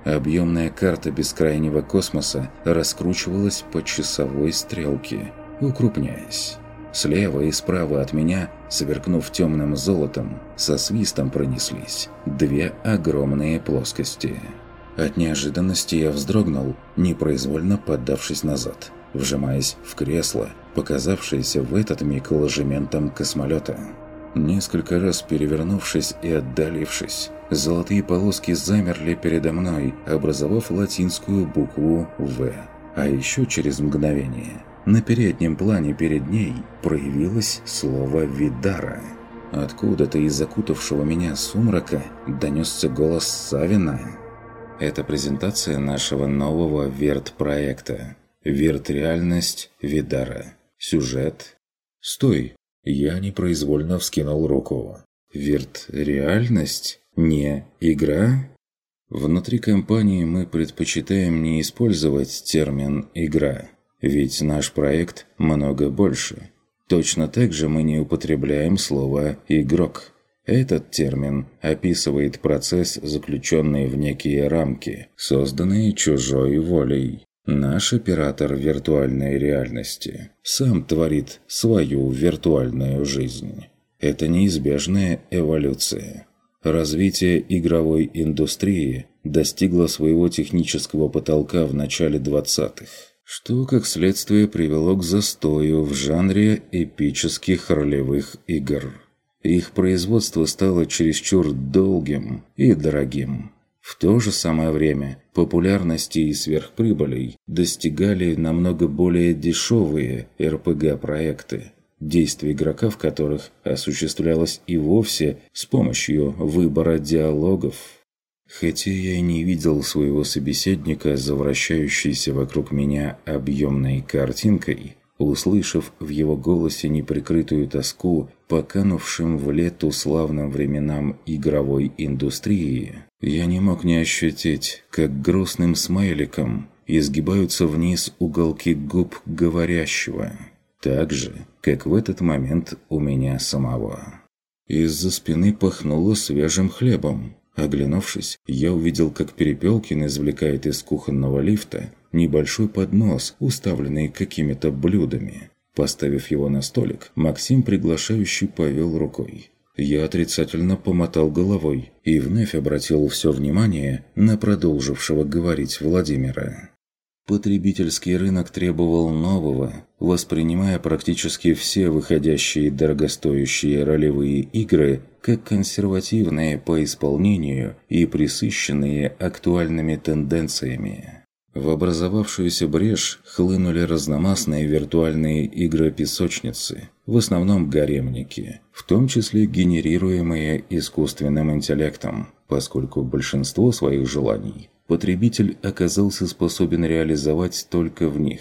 Объемная карта бескрайнего космоса раскручивалась по часовой стрелке, укрупняясь. Слева и справа от меня, сверкнув темным золотом, со свистом пронеслись две огромные плоскости – от неожиданности я вздрогнул, непроизвольно поддавшись назад, вжимаясь в кресло, показавшееся в этот миг ложементом космолета. Несколько раз перевернувшись и отдалившись, золотые полоски замерли передо мной, образовав латинскую букву «В». А еще через мгновение на переднем плане перед ней проявилось слово «Видара». Откуда-то из закутавшего меня сумрака донесся голос Савина – это презентация нашего нового ВЕРТ-проекта. ВЕРТ-реальность Видара. Сюжет. Стой! Я непроизвольно вскинул руку. ВЕРТ-реальность? Не игра? Внутри компании мы предпочитаем не использовать термин «игра», ведь наш проект много больше. Точно так же мы не употребляем слово «игрок». Этот термин описывает процесс, заключенный в некие рамки, созданные чужой волей. Наш оператор виртуальной реальности сам творит свою виртуальную жизнь. Это неизбежная эволюция. Развитие игровой индустрии достигло своего технического потолка в начале 20-х, что, как следствие, привело к застою в жанре эпических ролевых игр. Их производство стало чересчур долгим и дорогим. В то же самое время популярности и сверхприбылей достигали намного более дешевые РПГ-проекты. действие игрока в которых осуществлялось и вовсе с помощью выбора диалогов. Хотя я и не видел своего собеседника, завращающейся вокруг меня объемной картинкой, услышав в его голосе неприкрытую тоску по канувшим в лету славным временам игровой индустрии, я не мог не ощутить, как грустным смайликом изгибаются вниз уголки губ говорящего. Так же, как в этот момент у меня самого. Из-за спины пахнуло свежим хлебом. Оглянувшись, я увидел, как Перепелкин извлекает из кухонного лифта небольшой поднос, уставленный какими-то блюдами. Поставив его на столик, Максим приглашающий повел рукой. Я отрицательно помотал головой и вновь обратил все внимание на продолжившего говорить Владимира. Потребительский рынок требовал нового, воспринимая практически все выходящие дорогостоящие ролевые игры как консервативные по исполнению и присыщенные актуальными тенденциями. В образовавшуюся брешь хлынули разномастные виртуальные игры-песочницы, в основном гаремники, в том числе генерируемые искусственным интеллектом, поскольку большинство своих желаний потребитель оказался способен реализовать только в них.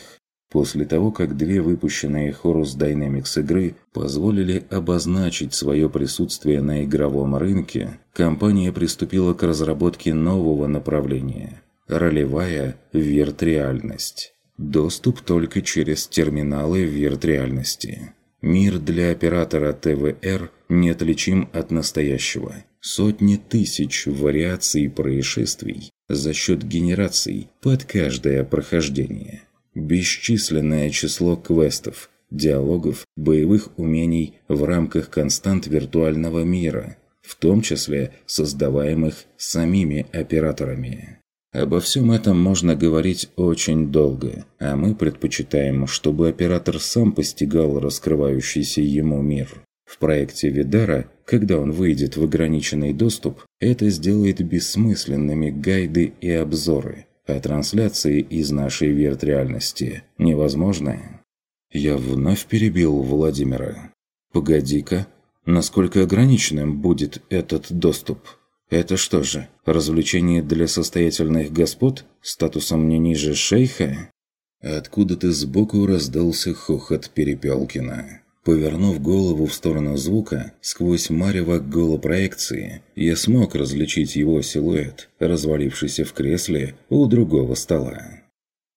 После того, как две выпущенные Horus Dynamics игры позволили обозначить свое присутствие на игровом рынке, компания приступила к разработке нового направления – ролевая виртреальность. Доступ только через терминалы виртреальности. Мир для оператора ТВР неотличим от настоящего. Сотни тысяч вариаций происшествий за счет генераций под каждое прохождение. Бесчисленное число квестов, диалогов, боевых умений в рамках констант виртуального мира, в том числе создаваемых самими операторами. Обо всем этом можно говорить очень долго, а мы предпочитаем, чтобы оператор сам постигал раскрывающийся ему мир. В проекте Видара, когда он выйдет в ограниченный доступ, это сделает бессмысленными гайды и обзоры, а трансляции из нашей вирт-реальности невозможны. Я вновь перебил Владимира. «Погоди-ка, насколько ограниченным будет этот доступ?» Это что же, развлечение для состоятельных господ, статусом не ниже шейха? Откуда-то сбоку раздался хохот Перепелкина. Повернув голову в сторону звука, сквозь марево голопроекции, я смог различить его силуэт, развалившийся в кресле у другого стола.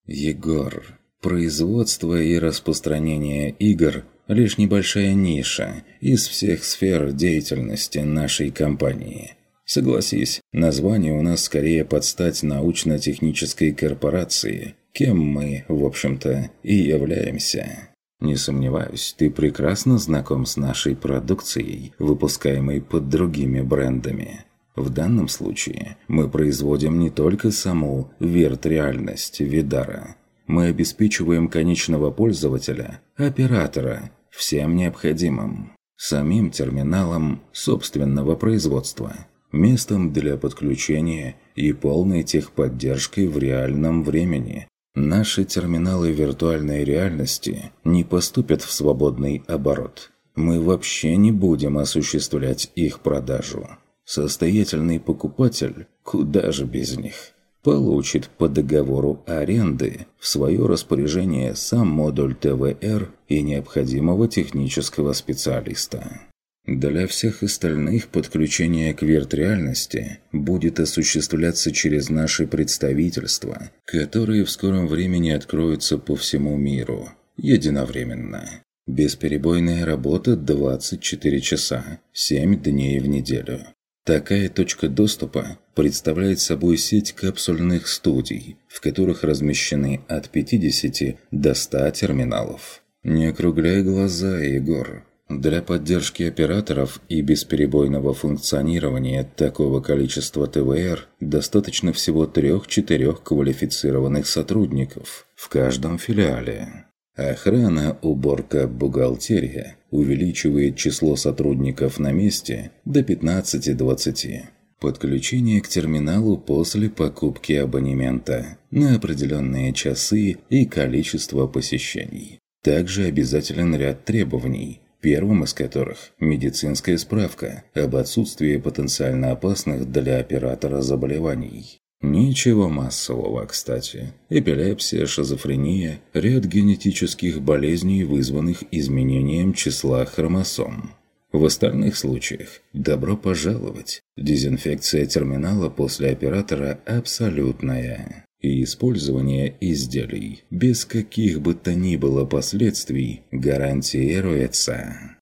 Егор. Производство и распространение игр – лишь небольшая ниша из всех сфер деятельности нашей компании. Согласись, название у нас скорее под стать научно-технической корпорации, кем мы, в общем-то, и являемся. Не сомневаюсь, ты прекрасно знаком с нашей продукцией, выпускаемой под другими брендами. В данном случае мы производим не только саму верт-реальность Видара. Мы обеспечиваем конечного пользователя, оператора, всем необходимым. Самим терминалом собственного производства, местом для подключения и полной техподдержкой в реальном времени, Наши терминалы виртуальной реальности не поступят в свободный оборот. Мы вообще не будем осуществлять их продажу. Состоятельный покупатель, куда же без них, получит по договору аренды в свое распоряжение сам модуль ТВР и необходимого технического специалиста. Для всех остальных подключение к вирт-реальности будет осуществляться через наши представительства, которые в скором времени откроются по всему миру, единовременно. Бесперебойная работа 24 часа, 7 дней в неделю. Такая точка доступа представляет собой сеть капсульных студий, в которых размещены от 50 до 100 терминалов. Не округляй глаза, Егор. Для поддержки операторов и бесперебойного функционирования такого количества ТВР достаточно всего трех-четырех квалифицированных сотрудников в каждом филиале. Охрана, уборка, бухгалтерия увеличивает число сотрудников на месте до 15-20. Подключение к терминалу после покупки абонемента на определенные часы и количество посещений. Также обязателен ряд требований, первым из которых – медицинская справка об отсутствии потенциально опасных для оператора заболеваний. Ничего массового, кстати. Эпилепсия, шизофрения, ряд генетических болезней, вызванных изменением числа хромосом. В остальных случаях добро пожаловать. Дезинфекция терминала после оператора абсолютная. И использование изделий без каких бы то ни было последствий гарантируется.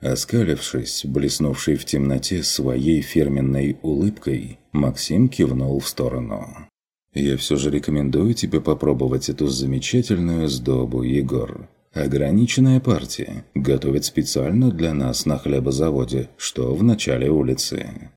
Оскалившись, блеснувший в темноте своей фирменной улыбкой, Максим кивнул в сторону. «Я все же рекомендую тебе попробовать эту замечательную сдобу, Егор. Ограниченная партия. Готовят специально для нас на хлебозаводе, что в начале улицы».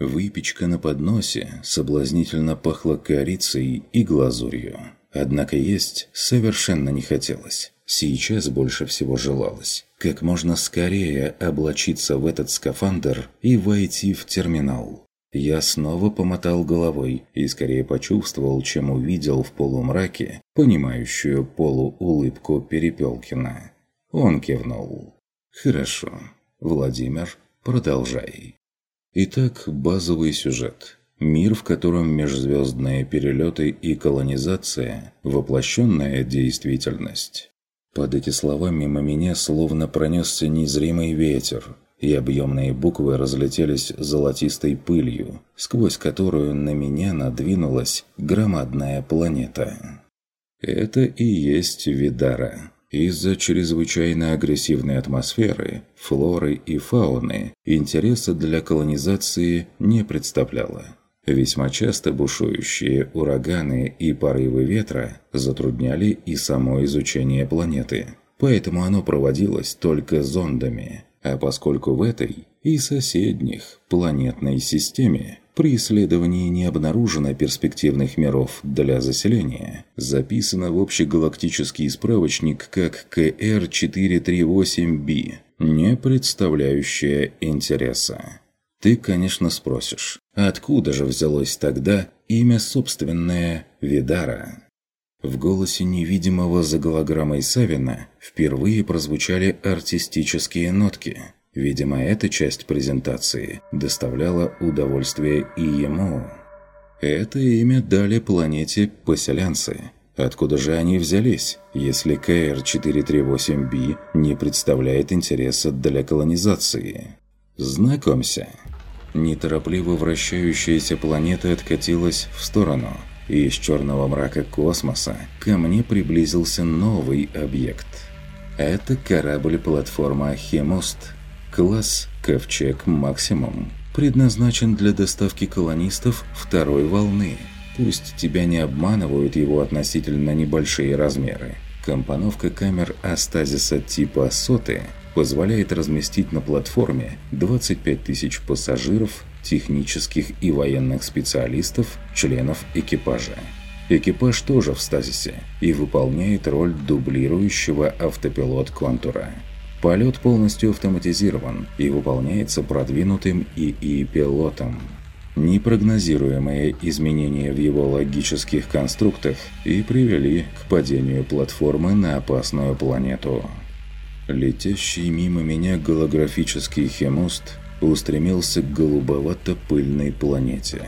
Выпечка на подносе соблазнительно пахла корицей и глазурью. Однако есть совершенно не хотелось. Сейчас больше всего желалось как можно скорее облачиться в этот скафандр и войти в терминал. Я снова помотал головой и скорее почувствовал, чем увидел в полумраке понимающую полуулыбку Перепелкина. Он кивнул. «Хорошо. Владимир, продолжай». Итак, базовый сюжет. Мир, в котором межзвездные перелеты и колонизация – воплощенная действительность. Под эти слова мимо меня словно пронесся незримый ветер, и объемные буквы разлетелись золотистой пылью, сквозь которую на меня надвинулась громадная планета. Это и есть Видара. Из-за чрезвычайно агрессивной атмосферы, флоры и фауны интереса для колонизации не представляла. Весьма часто бушующие ураганы и порывы ветра затрудняли и само изучение планеты, поэтому оно проводилось только зондами, а поскольку в этой и соседних планетной системе при исследовании не обнаружено перспективных миров для заселения, записано в общегалактический справочник как КР-438b, не представляющая интереса. Ты, конечно, спросишь, откуда же взялось тогда имя собственное Видара? В голосе невидимого за голограммой Савина впервые прозвучали артистические нотки. Видимо, эта часть презентации доставляла удовольствие и ему. Это имя дали планете поселянцы. Откуда же они взялись, если КР-438b не представляет интереса для колонизации? Знакомься. Неторопливо вращающаяся планета откатилась в сторону, и из черного мрака космоса ко мне приблизился новый объект. Это корабль-платформа «Хемост», класс «Ковчег Максимум», предназначен для доставки колонистов второй волны. Пусть тебя не обманывают его относительно небольшие размеры. Компоновка камер астазиса типа «Соты» позволяет разместить на платформе 25 тысяч пассажиров, технических и военных специалистов, членов экипажа. Экипаж тоже в стазисе и выполняет роль дублирующего автопилот-контура. Полет полностью автоматизирован и выполняется продвинутым ИИ-пилотом. Непрогнозируемые изменения в его логических конструктах и привели к падению платформы на опасную планету. Летящий мимо меня голографический хемост устремился к голубовато-пыльной планете.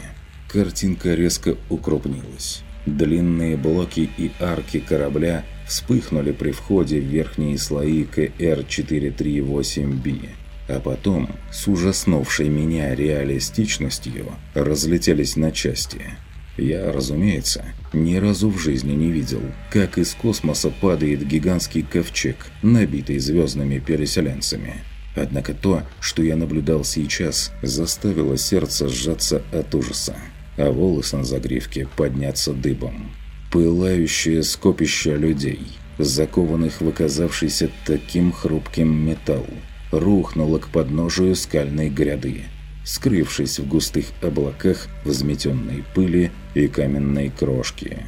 Картинка резко укрупнилась. Длинные блоки и арки корабля вспыхнули при входе в верхние слои КР-438B, а потом, с ужаснувшей меня реалистичностью, разлетелись на части – я, разумеется, ни разу в жизни не видел, как из космоса падает гигантский ковчег, набитый звездными переселенцами. Однако то, что я наблюдал сейчас, заставило сердце сжаться от ужаса, а волосы на загривке подняться дыбом. Пылающее скопище людей, закованных в оказавшийся таким хрупким металл, рухнуло к подножию скальной гряды, скрывшись в густых облаках взметенной пыли и каменной крошки.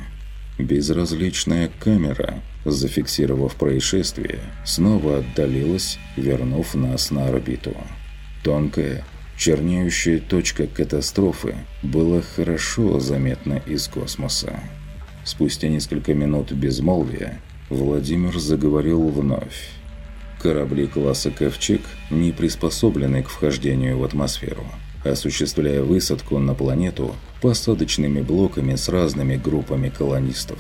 Безразличная камера, зафиксировав происшествие, снова отдалилась, вернув нас на орбиту. Тонкая, чернеющая точка катастрофы была хорошо заметна из космоса. Спустя несколько минут безмолвия Владимир заговорил вновь. Корабли класса «Ковчег» не приспособлены к вхождению в атмосферу, осуществляя высадку на планету посадочными блоками с разными группами колонистов.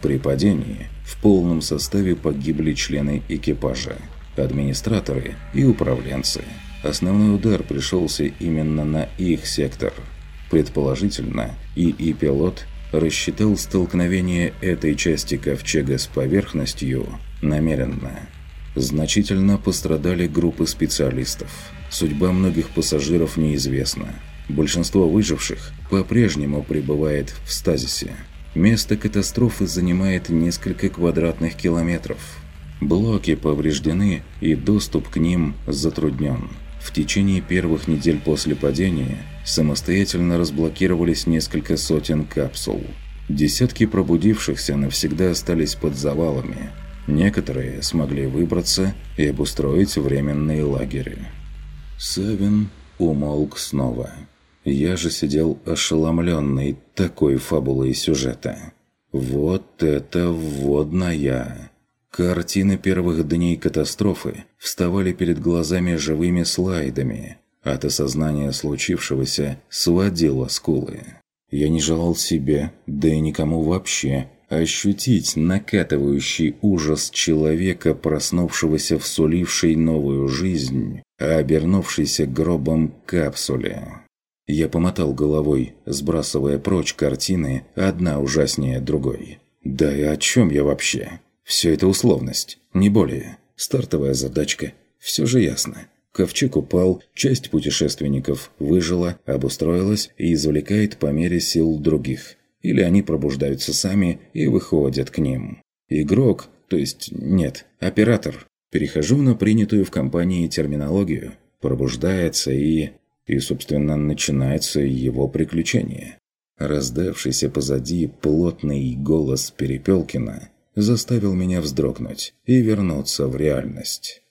При падении в полном составе погибли члены экипажа, администраторы и управленцы. Основной удар пришелся именно на их сектор. Предположительно, ИИ-пилот рассчитал столкновение этой части ковчега с поверхностью намеренно. Значительно пострадали группы специалистов. Судьба многих пассажиров неизвестна. Большинство выживших по-прежнему пребывает в стазисе. Место катастрофы занимает несколько квадратных километров. Блоки повреждены и доступ к ним затруднен. В течение первых недель после падения самостоятельно разблокировались несколько сотен капсул. Десятки пробудившихся навсегда остались под завалами. Некоторые смогли выбраться и обустроить временные лагеря. Савин умолк снова. Я же сидел ошеломленный такой фабулой сюжета. Вот это вводная! Картины первых дней катастрофы вставали перед глазами живыми слайдами. От осознания случившегося сводило скулы. Я не желал себе, да и никому вообще, ощутить накатывающий ужас человека, проснувшегося в сулившей новую жизнь, а обернувшейся гробом капсуле. Я помотал головой, сбрасывая прочь картины, одна ужаснее другой. Да и о чем я вообще? Все это условность, не более. Стартовая задачка. Все же ясно. Ковчег упал, часть путешественников выжила, обустроилась и извлекает по мере сил других. Или они пробуждаются сами и выходят к ним. Игрок, то есть нет, оператор. Перехожу на принятую в компании терминологию. Пробуждается и... И, собственно, начинается его приключение. Раздавшийся позади плотный голос Перепелкина заставил меня вздрогнуть и вернуться в реальность.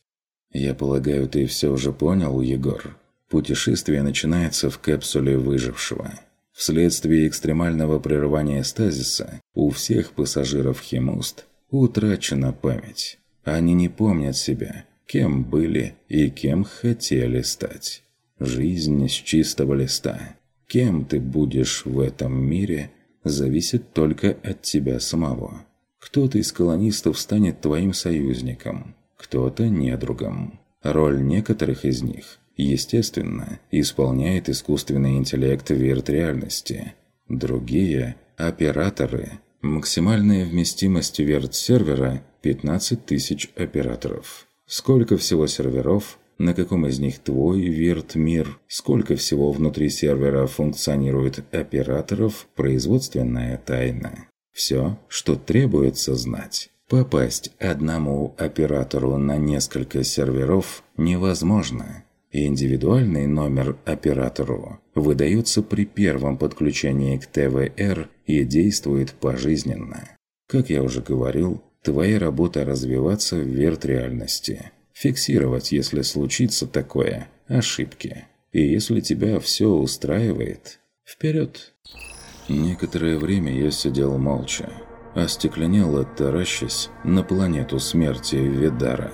«Я полагаю, ты все уже понял, Егор? Путешествие начинается в капсуле выжившего. Вследствие экстремального прерывания стазиса у всех пассажиров Химуст утрачена память. Они не помнят себя, кем были и кем хотели стать. Жизнь с чистого листа. Кем ты будешь в этом мире, зависит только от тебя самого. Кто-то из колонистов станет твоим союзником, кто-то недругом. Роль некоторых из них, естественно, исполняет искусственный интеллект вирт-реальности. Другие – операторы. Максимальная вместимость вирт-сервера – 15 тысяч операторов. Сколько всего серверов – на каком из них твой вирт-мир, сколько всего внутри сервера функционирует операторов, производственная тайна. Все, что требуется знать. Попасть одному оператору на несколько серверов невозможно. Индивидуальный номер оператору выдается при первом подключении к ТВР и действует пожизненно. Как я уже говорил, твоя работа развиваться в вирт-реальности. Фиксировать, если случится такое, ошибки. И если тебя все устраивает, вперед! Некоторое время я сидел молча, остекленело таращась на планету смерти Видара.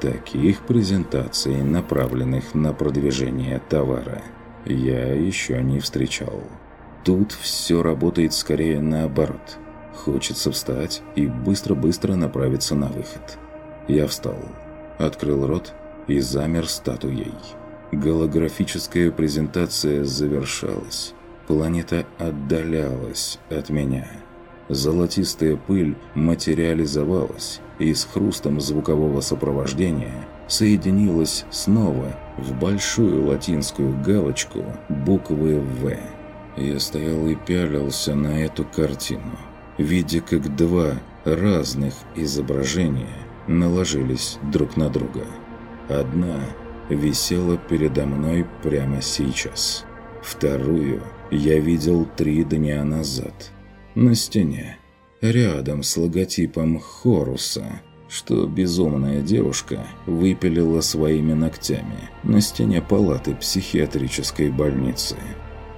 Таких презентаций, направленных на продвижение товара, я еще не встречал. Тут все работает скорее наоборот. Хочется встать и быстро-быстро направиться на выход. Я встал, открыл рот и замер статуей. Голографическая презентация завершалась. Планета отдалялась от меня. Золотистая пыль материализовалась и с хрустом звукового сопровождения соединилась снова в большую латинскую галочку буквы «В». Я стоял и пялился на эту картину, видя, как два разных изображения наложились друг на друга. Одна висела передо мной прямо сейчас, вторую – я видел три дня назад. На стене, рядом с логотипом Хоруса, что безумная девушка выпилила своими ногтями на стене палаты психиатрической больницы.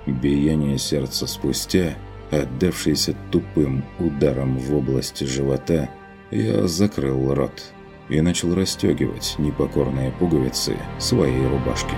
Биение сердца спустя, отдавшееся тупым ударом в область живота, Я закрыл рот и начал расстегивать непокорные пуговицы своей рубашки.